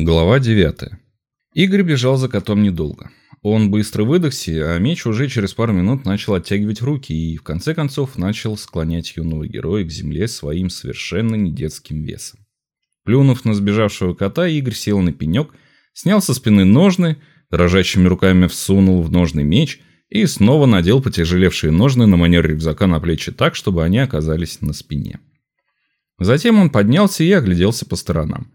Глава 9. Игорь бежал за котом недолго. Он быстро выдохся, а меч уже через пару минут начал оттягивать руки и, в конце концов, начал склонять юного героя к земле своим совершенно недетским весом. Плюнув на сбежавшего кота, Игорь сел на пенек, снял со спины ножны, дрожащими руками всунул в ножный меч и снова надел потяжелевшие ножны на манер рюкзака на плечи так, чтобы они оказались на спине. Затем он поднялся и огляделся по сторонам.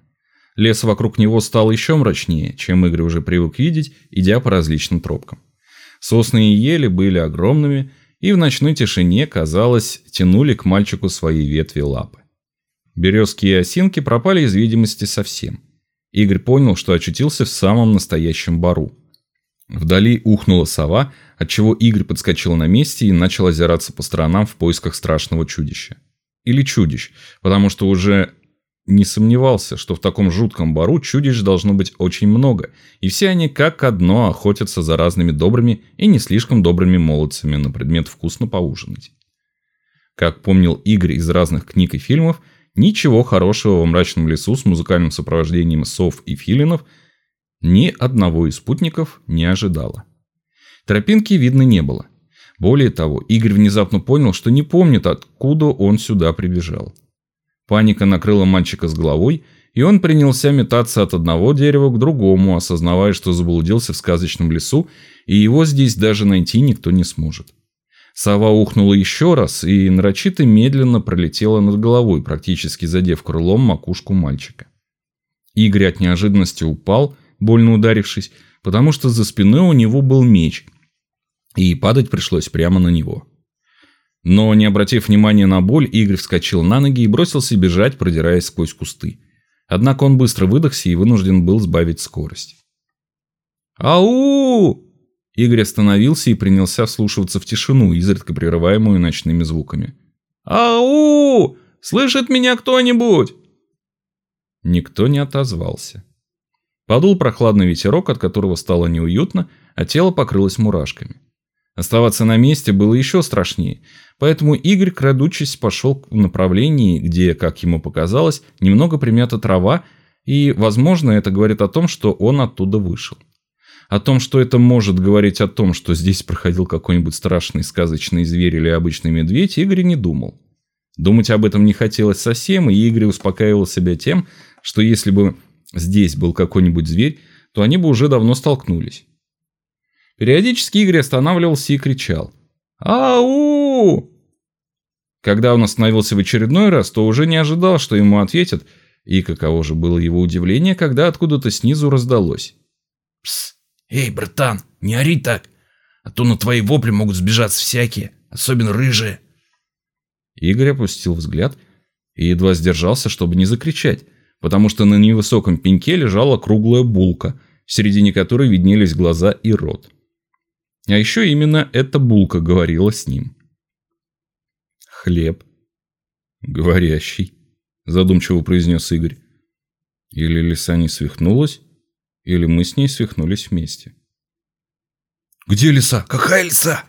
Лес вокруг него стал еще мрачнее, чем Игорь уже привык видеть, идя по различным тропкам. Сосны и ели были огромными, и в ночной тишине, казалось, тянули к мальчику свои ветви лапы. Березки и осинки пропали из видимости совсем. Игорь понял, что очутился в самом настоящем бару. Вдали ухнула сова, отчего Игорь подскочил на месте и начал озираться по сторонам в поисках страшного чудища. Или чудищ, потому что уже не сомневался, что в таком жутком бару чудищ должно быть очень много, и все они как одно охотятся за разными добрыми и не слишком добрыми молодцами на предмет вкусно поужинать. Как помнил Игорь из разных книг и фильмов, ничего хорошего во мрачном лесу с музыкальным сопровождением сов и филинов ни одного из спутников не ожидало. Тропинки видно не было. Более того, Игорь внезапно понял, что не помнит, откуда он сюда прибежал. Паника накрыла мальчика с головой, и он принялся метаться от одного дерева к другому, осознавая, что заблудился в сказочном лесу, и его здесь даже найти никто не сможет. Сова ухнула еще раз и нарочито медленно пролетела над головой, практически задев крылом макушку мальчика. Игорь от неожиданности упал, больно ударившись, потому что за спиной у него был меч, и падать пришлось прямо на него. Но, не обратив внимания на боль, Игорь вскочил на ноги и бросился бежать, продираясь сквозь кусты. Однако он быстро выдохся и вынужден был сбавить скорость. «Ау!» Игорь остановился и принялся вслушиваться в тишину, изредка прерываемую ночными звуками. «Ау! Слышит меня кто-нибудь?» Никто не отозвался. Подул прохладный ветерок, от которого стало неуютно, а тело покрылось мурашками. Оставаться на месте было еще страшнее, поэтому Игорь, крадучись, пошел в направлении, где, как ему показалось, немного примята трава, и, возможно, это говорит о том, что он оттуда вышел. О том, что это может говорить о том, что здесь проходил какой-нибудь страшный сказочный зверь или обычный медведь, Игорь не думал. Думать об этом не хотелось совсем, и Игорь успокаивал себя тем, что если бы здесь был какой-нибудь зверь, то они бы уже давно столкнулись. Периодически Игорь останавливался и кричал «Ау!». Когда он остановился в очередной раз, то уже не ожидал, что ему ответят, и каково же было его удивление, когда откуда-то снизу раздалось. «Пс! Эй, братан, не ори так, а то на твои вопли могут сбежаться всякие, особенно рыжие». Игорь опустил взгляд и едва сдержался, чтобы не закричать, потому что на невысоком пеньке лежала круглая булка, в середине которой виднелись глаза и рот. А еще именно эта булка говорила с ним. «Хлеб. Говорящий», – задумчиво произнес Игорь. «Или лиса не свихнулась, или мы с ней свихнулись вместе». «Где лиса? Какая лиса?»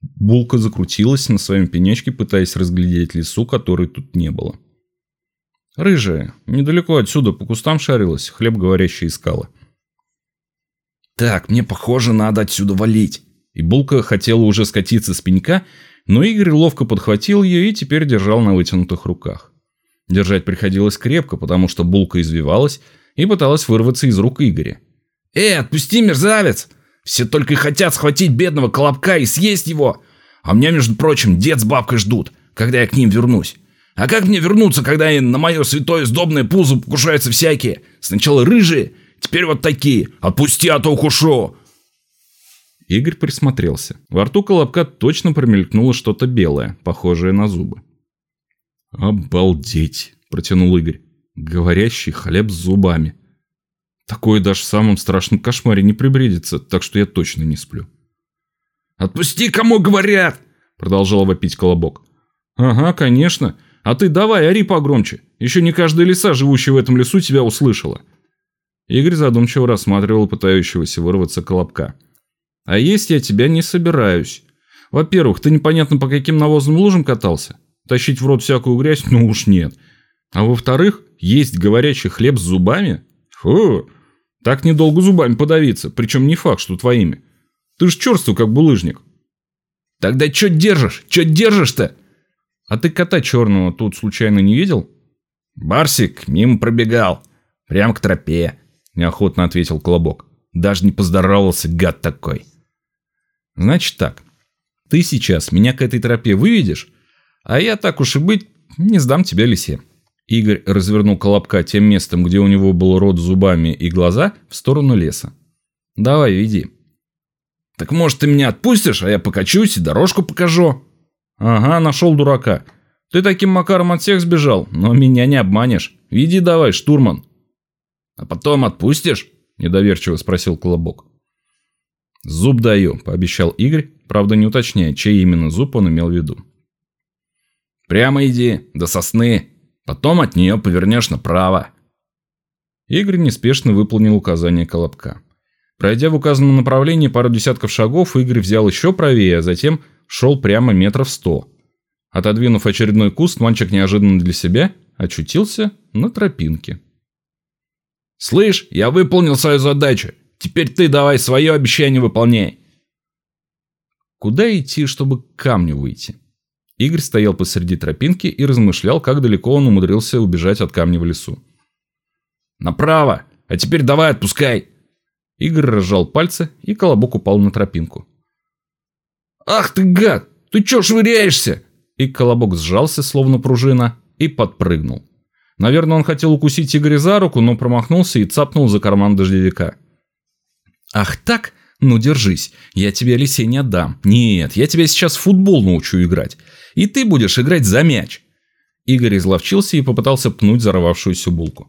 Булка закрутилась на своем пенечке, пытаясь разглядеть лису, которой тут не было. Рыжая, недалеко отсюда по кустам шарилась, хлеб говорящий искала. «Так, мне похоже, надо отсюда валить». И Булка хотела уже скатиться с пенька, но Игорь ловко подхватил ее и теперь держал на вытянутых руках. Держать приходилось крепко, потому что Булка извивалась и пыталась вырваться из рук Игоря. «Эй, отпусти, мерзавец! Все только и хотят схватить бедного колобка и съесть его! А меня, между прочим, дед с бабкой ждут, когда я к ним вернусь. А как мне вернуться, когда на мое святое сдобное пузо покушаются всякие? Сначала рыжие, теперь вот такие. Отпусти, а то укушу!» Игорь присмотрелся. Во рту колобка точно промелькнуло что-то белое, похожее на зубы. «Обалдеть!» – протянул Игорь. «Говорящий хлеб с зубами. Такое даже в самом страшном кошмаре не прибредится, так что я точно не сплю». «Отпусти, кому говорят!» – продолжал вопить колобок. «Ага, конечно. А ты давай, ори погромче. Еще не каждая лиса, живущая в этом лесу, тебя услышала». Игорь задумчиво рассматривал пытающегося вырваться колобка. А есть я тебя не собираюсь. Во-первых, ты непонятно по каким навозным лужам катался. Тащить в рот всякую грязь, ну уж нет. А во-вторых, есть говорящий хлеб с зубами? Фу, так недолго зубами подавиться, причем не факт, что твоими. Ты ж черствый, как булыжник. Тогда чё держишь? Чё держишь-то? А ты кота черного тут случайно не видел? Барсик мимо пробегал. Прям к тропе, неохотно ответил Колобок. Даже не поздоровался, гад такой. Значит так. Ты сейчас меня к этой тропе выведешь, а я так уж и быть не сдам тебя лисе. Игорь развернул Колобка тем местом, где у него был рот зубами и глаза, в сторону леса. «Давай, веди». «Так может ты меня отпустишь, а я покачусь и дорожку покажу?» «Ага, нашел дурака. Ты таким макаром от всех сбежал, но меня не обманешь. Веди давай, штурман». «А потом отпустишь?» – недоверчиво спросил Колобок. «Зуб даю», – пообещал Игорь, правда не уточняя, чей именно зуб он имел в виду. «Прямо иди, до сосны», Потом от нее повернешь направо. Игорь неспешно выполнил указание Колобка. Пройдя в указанном направлении пару десятков шагов, Игорь взял еще правее, а затем шел прямо метров сто. Отодвинув очередной куст, мальчик неожиданно для себя очутился на тропинке. «Слышь, я выполнил свою задачу. Теперь ты давай свое обещание выполняй». Куда идти, чтобы к камню выйти? Игорь стоял посреди тропинки и размышлял, как далеко он умудрился убежать от камня в лесу. «Направо! А теперь давай отпускай!» Игорь разжал пальцы, и колобок упал на тропинку. «Ах ты гад! Ты чё швыряешься?» И колобок сжался, словно пружина, и подпрыгнул. Наверное, он хотел укусить Игоря за руку, но промахнулся и цапнул за карман дождевика. «Ах так? Ну держись, я тебе лисей не отдам. Нет, я тебя сейчас в футбол научу играть и ты будешь играть за мяч. Игорь изловчился и попытался пнуть зарвавшуюся булку.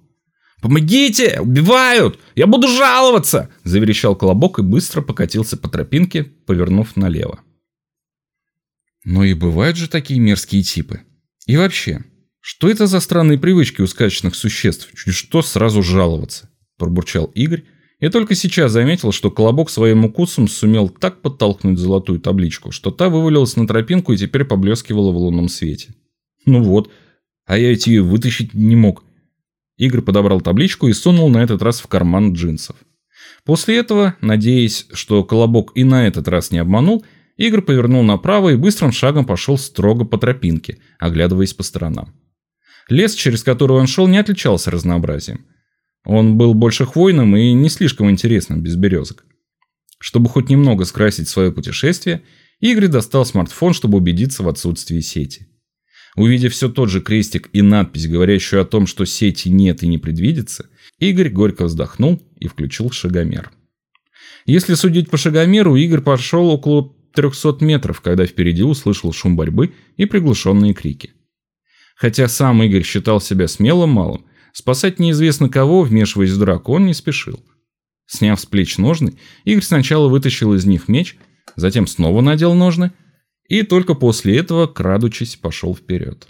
«Помогите! Убивают! Я буду жаловаться!» – заверещал Колобок и быстро покатился по тропинке, повернув налево. Но и бывают же такие мерзкие типы. И вообще, что это за странные привычки у сказочных существ? Чуть что сразу жаловаться, пробурчал Игорь, и только сейчас заметил, что Колобок своим укусом сумел так подтолкнуть золотую табличку, что та вывалилась на тропинку и теперь поблескивала в лунном свете. Ну вот, а я ведь ее вытащить не мог. Игорь подобрал табличку и сунул на этот раз в карман джинсов. После этого, надеясь, что Колобок и на этот раз не обманул, Игорь повернул направо и быстрым шагом пошел строго по тропинке, оглядываясь по сторонам. Лес, через который он шел, не отличался разнообразием. Он был больше хвойным и не слишком интересным без березок. Чтобы хоть немного скрасить свое путешествие, Игорь достал смартфон, чтобы убедиться в отсутствии сети. Увидев все тот же крестик и надпись, говорящую о том, что сети нет и не предвидится, Игорь горько вздохнул и включил шагомер. Если судить по шагомеру, Игорь пошел около 300 метров, когда впереди услышал шум борьбы и приглушенные крики. Хотя сам Игорь считал себя смелым малым, Спасать неизвестно кого, вмешиваясь в драку, он не спешил. Сняв с плеч ножны, Игорь сначала вытащил из них меч, затем снова надел ножны, и только после этого, крадучись, пошел вперед.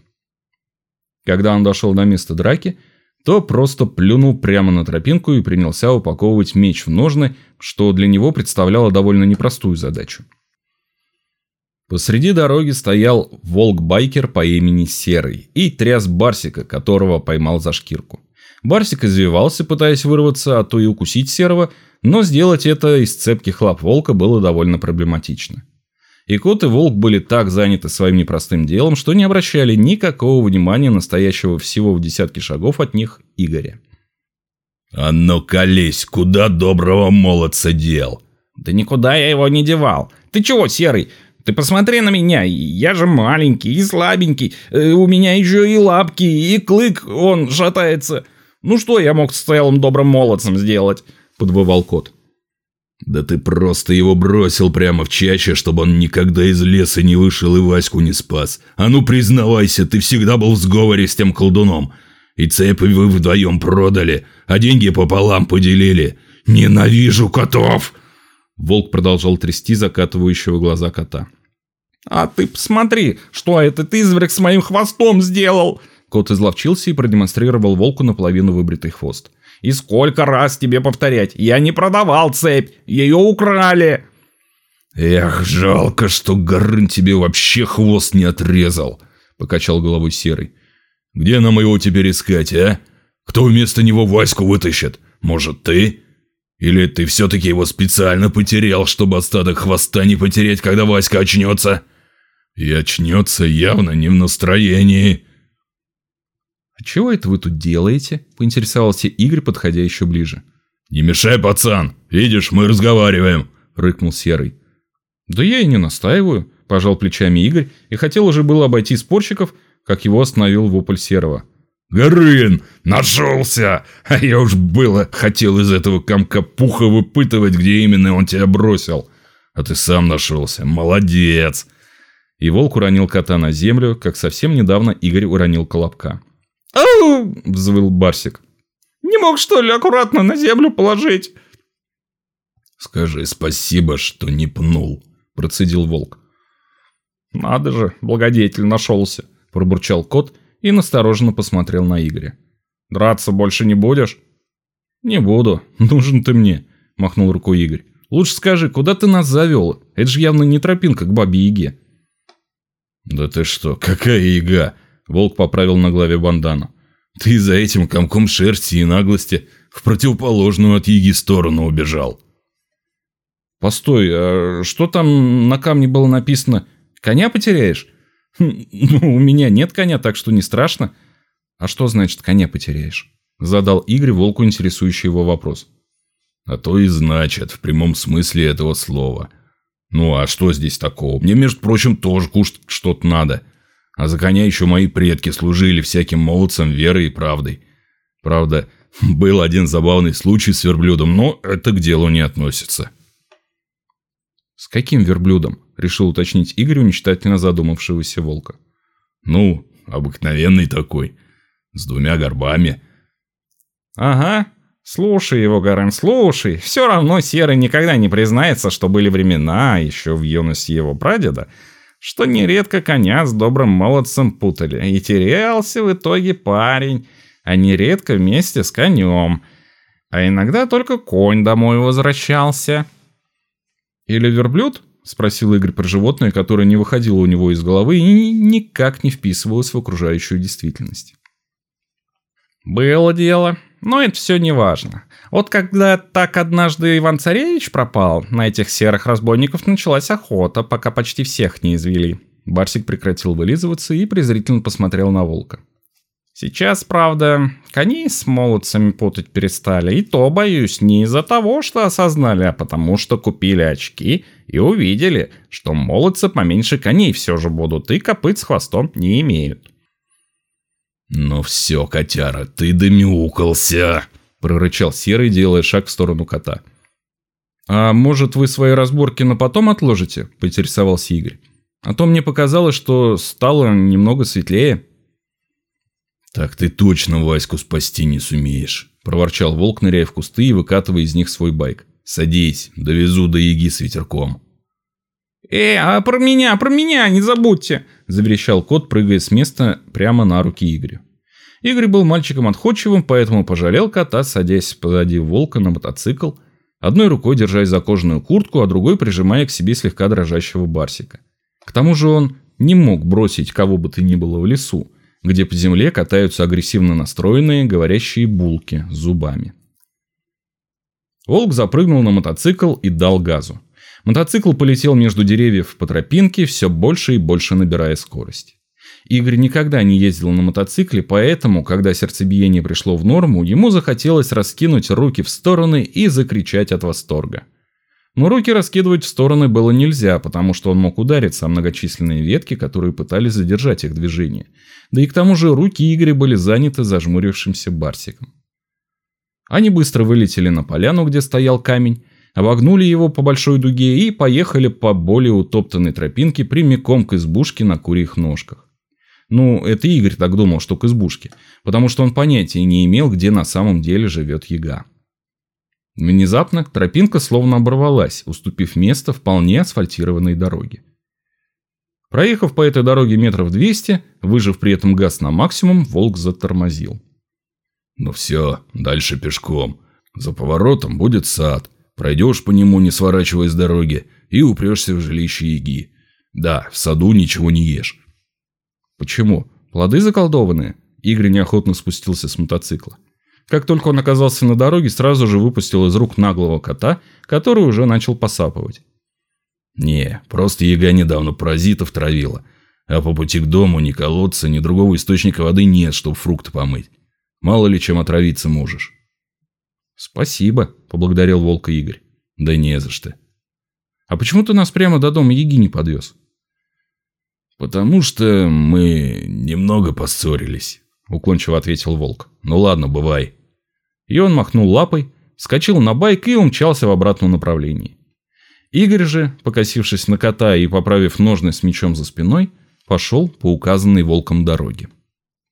Когда он дошел до места драки, то просто плюнул прямо на тропинку и принялся упаковывать меч в ножны, что для него представляло довольно непростую задачу. Посреди дороги стоял волк-байкер по имени Серый и тряс Барсика, которого поймал за шкирку. Барсик извивался, пытаясь вырваться, а то и укусить Серого, но сделать это из цепких лап волка было довольно проблематично. И кот и волк были так заняты своим непростым делом, что не обращали никакого внимания настоящего всего в десятки шагов от них Игоря. «А ну колись, куда доброго молодца дел?» «Да никуда я его не девал. Ты чего, Серый? Ты посмотри на меня, я же маленький и слабенький, э, у меня еще и лапки, и клык, он шатается. Ну что я мог с целым добрым молодцем сделать?» – подвывал кот. «Да ты просто его бросил прямо в чаще, чтобы он никогда из леса не вышел и Ваську не спас. А ну признавайся, ты всегда был в сговоре с тем колдуном. И цепи вы вдвоем продали, а деньги пополам поделили. Ненавижу котов!» Волк продолжал трясти закатывающего глаза кота. «А ты посмотри, что этот изверг с моим хвостом сделал!» Кот изловчился и продемонстрировал волку наполовину выбритый хвост. «И сколько раз тебе повторять? Я не продавал цепь! Ее украли!» «Эх, жалко, что Горын тебе вообще хвост не отрезал!» Покачал головой Серый. «Где нам его теперь искать, а? Кто вместо него Ваську вытащит? Может, ты? Или ты все-таки его специально потерял, чтобы остаток хвоста не потерять, когда Васька очнется? И очнется явно не в настроении. «А чего это вы тут делаете?» – поинтересовался Игорь, подходя еще ближе. «Не мешай, пацан! Видишь, мы разговариваем!» – рыкнул Серый. «Да я и не настаиваю», – пожал плечами Игорь и хотел уже было обойти спорщиков, как его остановил вопль Серого. «Горын! Нашелся! А я уж было хотел из этого комка пуха выпытывать, где именно он тебя бросил. А ты сам нашелся. Молодец!» И волк уронил кота на землю, как совсем недавно Игорь уронил колобка. «Ау!» – взвыл Барсик. «Не мог, что ли, аккуратно на землю положить?» «Скажи спасибо, что не пнул», – процедил волк. «Надо же, благодетель нашелся», – пробурчал кот и настороженно посмотрел на Игоря. «Драться больше не будешь?» «Не буду. Нужен ты мне», – махнул рукой Игорь. «Лучше скажи, куда ты нас завел? Это же явно не тропинка к бабе-яге». «Да ты что, какая яга?» Волк поправил на голове бандану. «Ты за этим комком шерсти и наглости в противоположную от яги сторону убежал». «Постой, а что там на камне было написано? Коня потеряешь?» «Ну, у меня нет коня, так что не страшно». «А что значит коня потеряешь?» Задал Игорь волку интересующий его вопрос. «А то и значит, в прямом смысле этого слова. Ну а что здесь такого? Мне, между прочим, тоже кушать что-то надо. А за коня еще мои предки служили всяким молодцам верой и правдой. Правда, был один забавный случай с верблюдом, но это к делу не относится. «С каким верблюдом?» – решил уточнить Игорь у мечтательно задумавшегося волка. «Ну, обыкновенный такой, с двумя горбами». «Ага, слушай его, Гарен, слушай. Все равно Серый никогда не признается, что были времена, еще в юности его прадеда, что нередко коня с добрым молодцем путали, и терялся в итоге парень, а нередко вместе с конем. А иногда только конь домой возвращался. «Или верблюд?» – спросил Игорь про животное, которое не выходило у него из головы и никак не вписывалось в окружающую действительность. «Было дело», но это все не важно. Вот когда так однажды Иван-Царевич пропал, на этих серых разбойников началась охота, пока почти всех не извели. Барсик прекратил вылизываться и презрительно посмотрел на волка. Сейчас, правда, коней с молодцами путать перестали, и то, боюсь, не из-за того, что осознали, а потому что купили очки и увидели, что молодцы поменьше коней все же будут и копыт с хвостом не имеют. «Ну все, котяра, ты домяукался!» – прорычал Серый, делая шаг в сторону кота. «А может, вы свои разборки на потом отложите?» – поинтересовался Игорь. «А то мне показалось, что стало немного светлее». «Так ты точно Ваську спасти не сумеешь», – проворчал волк, ныряя в кусты и выкатывая из них свой байк. «Садись, довезу до яги с ветерком». «Э, а про меня, про меня, не забудьте!» – заверещал кот, прыгая с места прямо на руки Игорю. Игорь был мальчиком отходчивым, поэтому пожалел кота, садясь позади волка на мотоцикл, одной рукой держась за кожаную куртку, а другой прижимая к себе слегка дрожащего барсика. К тому же он не мог бросить кого бы то ни было в лесу, где по земле катаются агрессивно настроенные говорящие булки с зубами. Волк запрыгнул на мотоцикл и дал газу. Мотоцикл полетел между деревьев по тропинке, все больше и больше набирая скорость. Игорь никогда не ездил на мотоцикле, поэтому, когда сердцебиение пришло в норму, ему захотелось раскинуть руки в стороны и закричать от восторга. Но руки раскидывать в стороны было нельзя, потому что он мог удариться о многочисленные ветки, которые пытались задержать их движение. Да и к тому же руки Игоря были заняты зажмурившимся барсиком. Они быстро вылетели на поляну, где стоял камень, обогнули его по большой дуге и поехали по более утоптанной тропинке прямиком к избушке на курьих ножках. Ну, это Игорь так думал, что к избушке, потому что он понятия не имел, где на самом деле живет яга. Внезапно тропинка словно оборвалась, уступив место вполне асфальтированной дороге. Проехав по этой дороге метров 200, выжив при этом газ на максимум, волк затормозил. «Ну все, дальше пешком. За поворотом будет сад. Пройдешь по нему, не сворачивая с дороги, и упрешься в жилище Яги. Да, в саду ничего не ешь. Почему? Плоды заколдованные? Игорь неохотно спустился с мотоцикла. Как только он оказался на дороге, сразу же выпустил из рук наглого кота, который уже начал посапывать. «Не, просто яга недавно паразитов травила, а по пути к дому ни колодца, ни другого источника воды нет, чтобы фрукты помыть. Мало ли чем отравиться можешь». «Спасибо», — поблагодарил волка Игорь. «Да не за что». «А почему ты нас прямо до дома Яги не подвез?» «Потому что мы немного поссорились», — уклончиво ответил волк. «Ну ладно, бывай». И он махнул лапой, скочил на байк и умчался в обратном направлении. Игорь же, покосившись на кота и поправив ножны с мечом за спиной, пошел по указанной волком дороге.